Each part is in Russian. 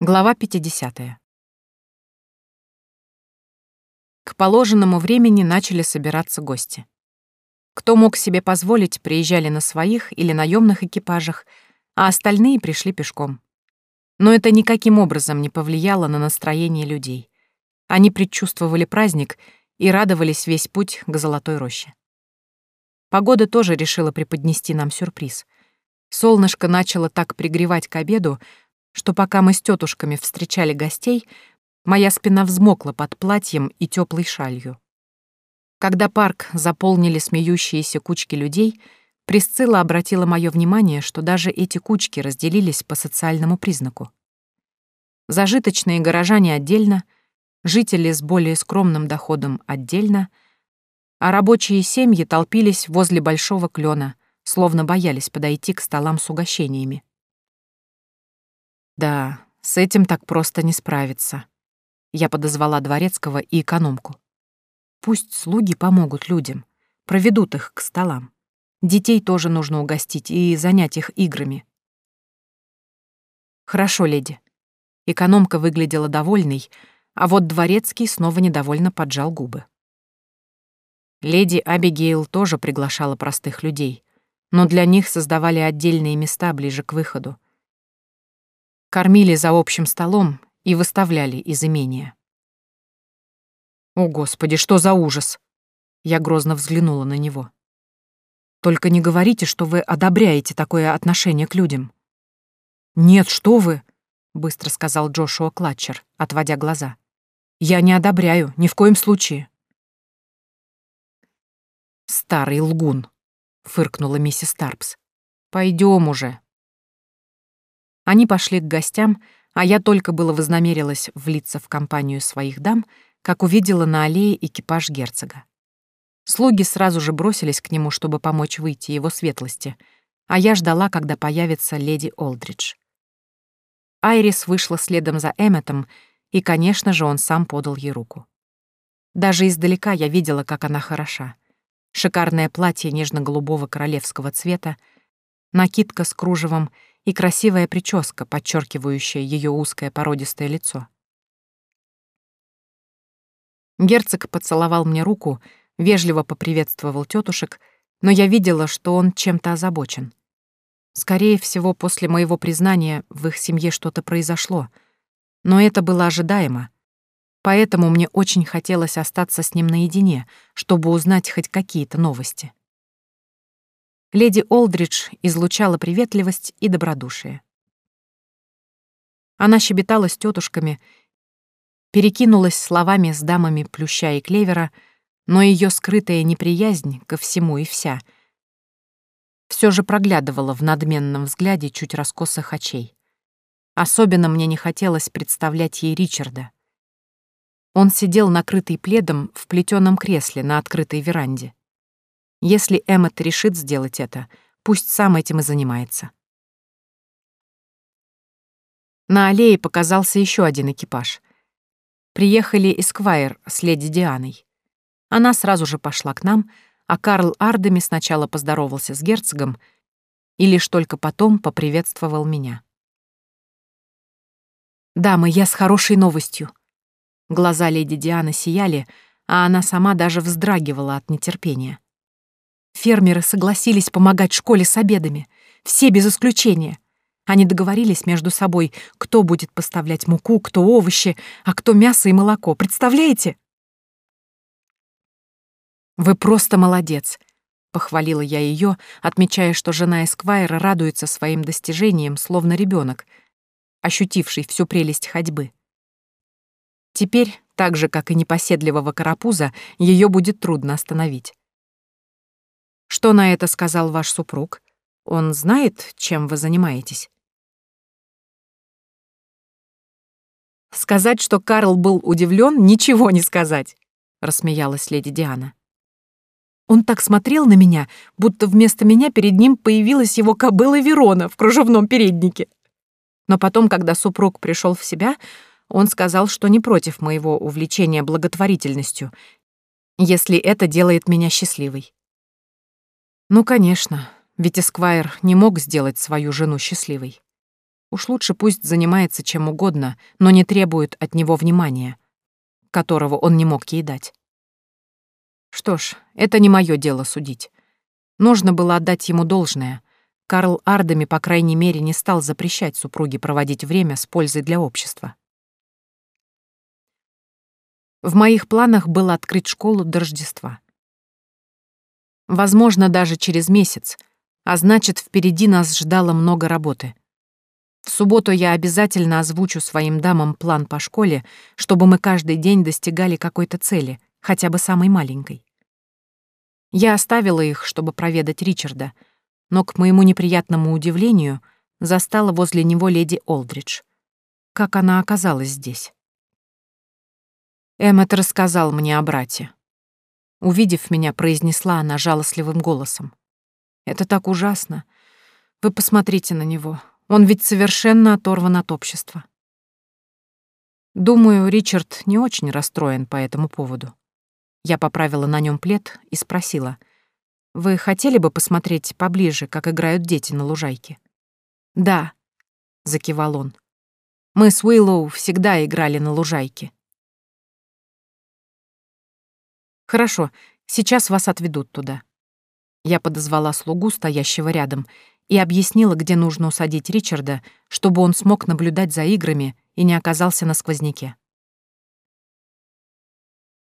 Глава 50. К положенному времени начали собираться гости. Кто мог себе позволить, приезжали на своих или наемных экипажах, а остальные пришли пешком. Но это никаким образом не повлияло на настроение людей. Они предчувствовали праздник и радовались весь путь к Золотой роще. Погода тоже решила преподнести нам сюрприз. Солнышко начало так пригревать к обеду, что пока мы с тетушками встречали гостей, моя спина взмокла под платьем и теплой шалью. Когда парк заполнили смеющиеся кучки людей, Присцилла обратила мое внимание, что даже эти кучки разделились по социальному признаку. Зажиточные горожане отдельно, жители с более скромным доходом отдельно, а рабочие семьи толпились возле большого клена, словно боялись подойти к столам с угощениями. Да, с этим так просто не справиться. Я подозвала дворецкого и экономку. Пусть слуги помогут людям, проведут их к столам. Детей тоже нужно угостить и занять их играми. Хорошо, леди. Экономка выглядела довольной, а вот дворецкий снова недовольно поджал губы. Леди Абигейл тоже приглашала простых людей, но для них создавали отдельные места ближе к выходу, Кормили за общим столом и выставляли из имения. «О, Господи, что за ужас!» Я грозно взглянула на него. «Только не говорите, что вы одобряете такое отношение к людям». «Нет, что вы!» — быстро сказал Джошуа Клатчер, отводя глаза. «Я не одобряю, ни в коем случае». «Старый лгун», — фыркнула миссис Тарпс. «Пойдем уже, они пошли к гостям, а я только было вознамерилась влиться в компанию своих дам, как увидела на аллее экипаж герцога. Слуги сразу же бросились к нему, чтобы помочь выйти его светлости, а я ждала, когда появится леди Олдридж. Айрис вышла следом за Эмметом, и, конечно же, он сам подал ей руку. Даже издалека я видела, как она хороша. Шикарное платье нежно-голубого королевского цвета, накидка с кружевом — и красивая прическа, подчеркивающая ее узкое породистое лицо. Герцог поцеловал мне руку, вежливо поприветствовал тетушек, но я видела, что он чем-то озабочен. Скорее всего, после моего признания в их семье что-то произошло, но это было ожидаемо, поэтому мне очень хотелось остаться с ним наедине, чтобы узнать хоть какие-то новости. Леди Олдридж излучала приветливость и добродушие. Она щебетала с тетушками, перекинулась словами с дамами Плюща и Клевера, но ее скрытая неприязнь ко всему и вся все же проглядывала в надменном взгляде чуть раскосых очей. Особенно мне не хотелось представлять ей Ричарда. Он сидел накрытый пледом в плетеном кресле на открытой веранде. Если Эммет решит сделать это, пусть сам этим и занимается. На аллее показался еще один экипаж. Приехали Эсквайр с леди Дианой. Она сразу же пошла к нам, а Карл Ардеми сначала поздоровался с герцогом и лишь только потом поприветствовал меня. «Дамы, я с хорошей новостью». Глаза леди Дианы сияли, а она сама даже вздрагивала от нетерпения. Фермеры согласились помогать школе с обедами. Все без исключения. Они договорились между собой, кто будет поставлять муку, кто овощи, а кто мясо и молоко. Представляете? «Вы просто молодец», — похвалила я ее, отмечая, что жена Эсквайра радуется своим достижениям, словно ребенок, ощутивший всю прелесть ходьбы. Теперь, так же, как и непоседливого карапуза, ее будет трудно остановить. Что на это сказал ваш супруг? Он знает, чем вы занимаетесь? Сказать, что Карл был удивлен, ничего не сказать, рассмеялась леди Диана. Он так смотрел на меня, будто вместо меня перед ним появилась его кобыла Верона в кружевном переднике. Но потом, когда супруг пришел в себя, он сказал, что не против моего увлечения благотворительностью, если это делает меня счастливой. Ну, конечно, ведь Эсквайр не мог сделать свою жену счастливой. Уж лучше пусть занимается чем угодно, но не требует от него внимания, которого он не мог ей дать. Что ж, это не мое дело судить. Нужно было отдать ему должное. Карл Ардами, по крайней мере, не стал запрещать супруге проводить время с пользой для общества. В моих планах было открыть школу до Рождества. Возможно, даже через месяц, а значит, впереди нас ждало много работы. В субботу я обязательно озвучу своим дамам план по школе, чтобы мы каждый день достигали какой-то цели, хотя бы самой маленькой. Я оставила их, чтобы проведать Ричарда, но, к моему неприятному удивлению, застала возле него леди Олдридж. Как она оказалась здесь? Эммет рассказал мне о брате. Увидев меня, произнесла она жалостливым голосом. «Это так ужасно. Вы посмотрите на него. Он ведь совершенно оторван от общества». Думаю, Ричард не очень расстроен по этому поводу. Я поправила на нем плед и спросила. «Вы хотели бы посмотреть поближе, как играют дети на лужайке?» «Да», — закивал он. «Мы с Уиллоу всегда играли на лужайке. «Хорошо, сейчас вас отведут туда». Я подозвала слугу, стоящего рядом, и объяснила, где нужно усадить Ричарда, чтобы он смог наблюдать за играми и не оказался на сквозняке.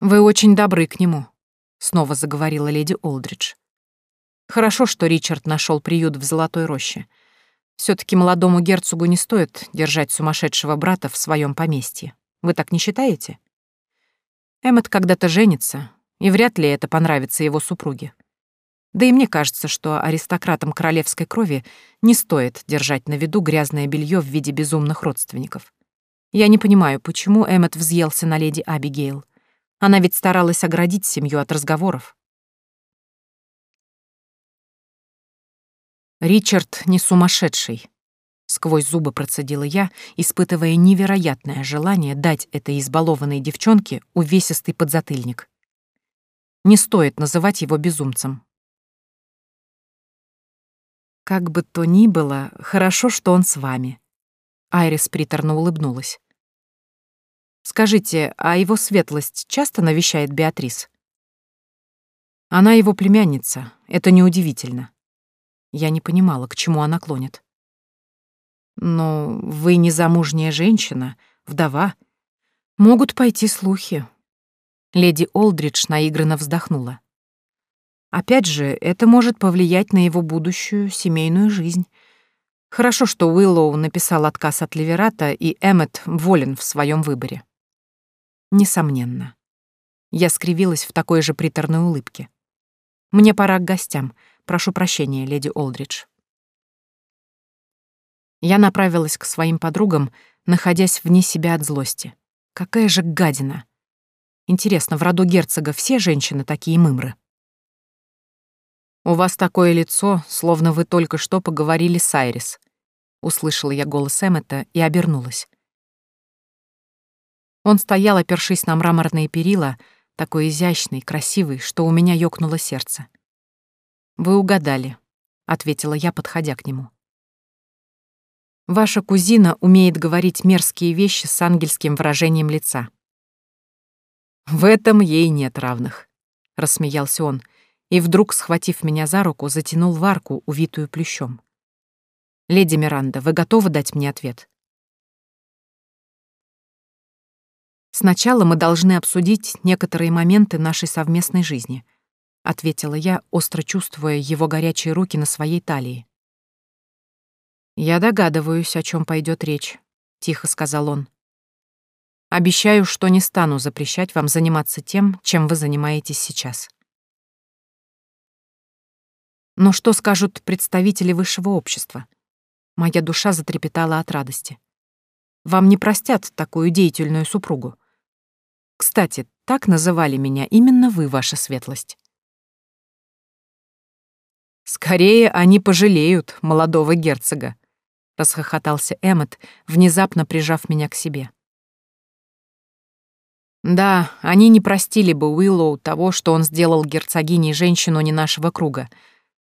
«Вы очень добры к нему», — снова заговорила леди Олдридж. «Хорошо, что Ричард нашел приют в Золотой роще. все таки молодому герцогу не стоит держать сумасшедшего брата в своем поместье. Вы так не считаете?» Эммет когда-то женится, и вряд ли это понравится его супруге. Да и мне кажется, что аристократам королевской крови не стоит держать на виду грязное белье в виде безумных родственников. Я не понимаю, почему Эммет взъелся на леди Абигейл. Она ведь старалась оградить семью от разговоров. Ричард не сумасшедший, Сквозь зубы процедила я, испытывая невероятное желание дать этой избалованной девчонке увесистый подзатыльник. Не стоит называть его безумцем. Как бы то ни было, хорошо, что он с вами. Айрис приторно улыбнулась. Скажите, а его светлость часто навещает Беатрис? Она его племянница, это неудивительно. Я не понимала, к чему она клонит. Но вы не замужняя женщина, вдова. Могут пойти слухи. Леди Олдридж наигранно вздохнула. Опять же, это может повлиять на его будущую семейную жизнь. Хорошо, что Уиллоу написал отказ от Ливерата, и Эммет волен в своем выборе. Несомненно. Я скривилась в такой же приторной улыбке. Мне пора к гостям. Прошу прощения, леди Олдридж. Я направилась к своим подругам, находясь вне себя от злости. Какая же гадина! Интересно, в роду герцога все женщины такие мымры? «У вас такое лицо, словно вы только что поговорили с Айрис», — услышала я голос Эммета и обернулась. Он стоял, опершись на мраморные перила, такой изящный, красивый, что у меня ёкнуло сердце. «Вы угадали», — ответила я, подходя к нему. Ваша кузина умеет говорить мерзкие вещи с ангельским выражением лица. В этом ей нет равных, рассмеялся он, и вдруг, схватив меня за руку, затянул в арку, увитую плющом. Леди Миранда, вы готовы дать мне ответ? Сначала мы должны обсудить некоторые моменты нашей совместной жизни, ответила я, остро чувствуя его горячие руки на своей талии. «Я догадываюсь, о чем пойдет речь», — тихо сказал он. «Обещаю, что не стану запрещать вам заниматься тем, чем вы занимаетесь сейчас». Но что скажут представители высшего общества? Моя душа затрепетала от радости. Вам не простят такую деятельную супругу. Кстати, так называли меня именно вы, ваша светлость. Скорее они пожалеют молодого герцога, — расхохотался Эммет, внезапно прижав меня к себе. Да, они не простили бы Уиллоу того, что он сделал герцогиней женщину не нашего круга.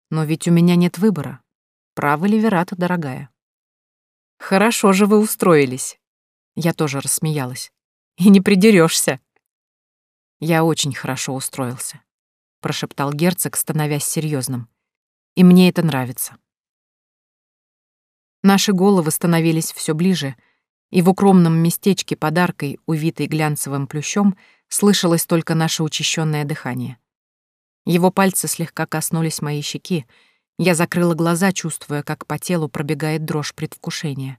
Но ведь у меня нет выбора. Право ли Верата, дорогая? Хорошо же вы устроились. Я тоже рассмеялась. И не придерешься. Я очень хорошо устроился, прошептал герцог, становясь серьезным. И мне это нравится. Наши головы становились все ближе, и в укромном местечке подаркой, увитой глянцевым плющом, слышалось только наше учащенное дыхание. Его пальцы слегка коснулись моей щеки, я закрыла глаза, чувствуя, как по телу пробегает дрожь предвкушения.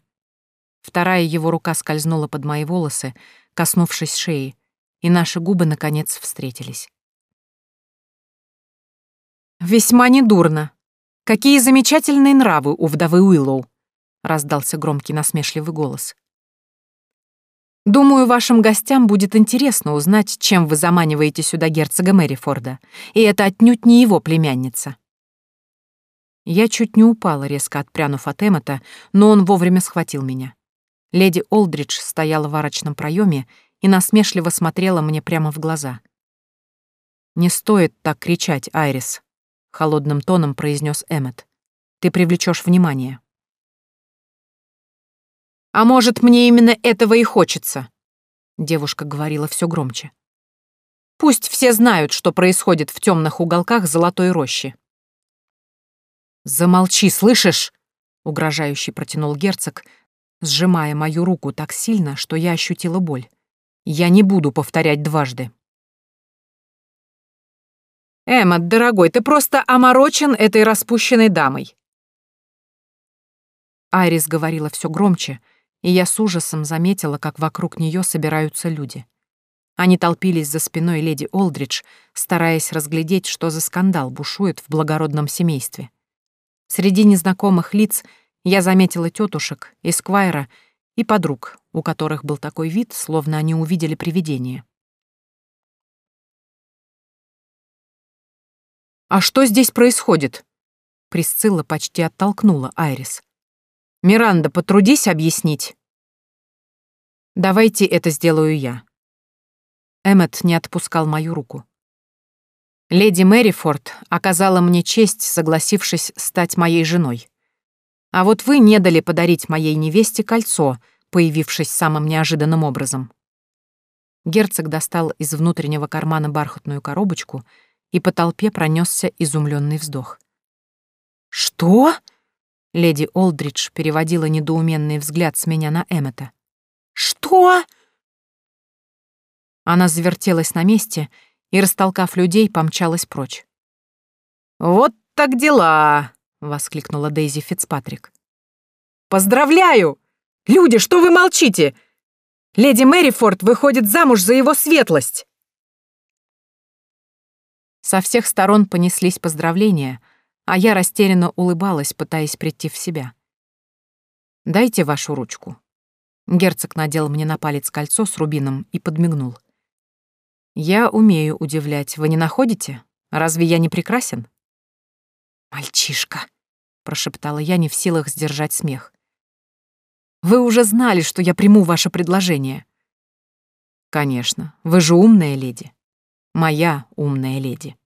Вторая его рука скользнула под мои волосы, коснувшись шеи, и наши губы, наконец, встретились. «Весьма недурно. Какие замечательные нравы у вдовы Уиллоу!» — раздался громкий насмешливый голос. «Думаю, вашим гостям будет интересно узнать, чем вы заманиваете сюда герцога Мэрифорда, и это отнюдь не его племянница». Я чуть не упала, резко отпрянув от Эммета, но он вовремя схватил меня. Леди Олдридж стояла в арочном проеме и насмешливо смотрела мне прямо в глаза. «Не стоит так кричать, Айрис», — холодным тоном произнес Эммет. «Ты привлечешь внимание». «А может, мне именно этого и хочется?» Девушка говорила все громче. «Пусть все знают, что происходит в темных уголках Золотой Рощи». «Замолчи, слышишь?» — угрожающе протянул герцог, сжимая мою руку так сильно, что я ощутила боль. «Я не буду повторять дважды». «Эмма, дорогой, ты просто оморочен этой распущенной дамой». Айрис говорила все громче, и я с ужасом заметила, как вокруг нее собираются люди. Они толпились за спиной леди Олдридж, стараясь разглядеть, что за скандал бушует в благородном семействе. Среди незнакомых лиц я заметила тетушек, эсквайра и подруг, у которых был такой вид, словно они увидели привидение. «А что здесь происходит?» Присцилла почти оттолкнула Айрис. «Миранда, потрудись объяснить». «Давайте это сделаю я». Эммет не отпускал мою руку. Леди Мэрифорд оказала мне честь, согласившись стать моей женой. А вот вы не дали подарить моей невесте кольцо, появившись самым неожиданным образом. Герцог достал из внутреннего кармана бархатную коробочку, и по толпе пронесся изумленный вздох. «Что?» — леди Олдридж переводила недоуменный взгляд с меня на Эммета. «Что?» Она завертелась на месте и, растолкав людей, помчалась прочь. «Вот так дела!» — воскликнула Дейзи Фицпатрик. «Поздравляю! Люди, что вы молчите? Леди Мэрифорд выходит замуж за его светлость!» Со всех сторон понеслись поздравления, а я растерянно улыбалась, пытаясь прийти в себя. «Дайте вашу ручку». Герцог надел мне на палец кольцо с рубином и подмигнул. Я умею удивлять, вы не находите? Разве я не прекрасен? Мальчишка, прошептала я, не в силах сдержать смех. Вы уже знали, что я приму ваше предложение. Конечно, вы же умная леди. Моя умная леди.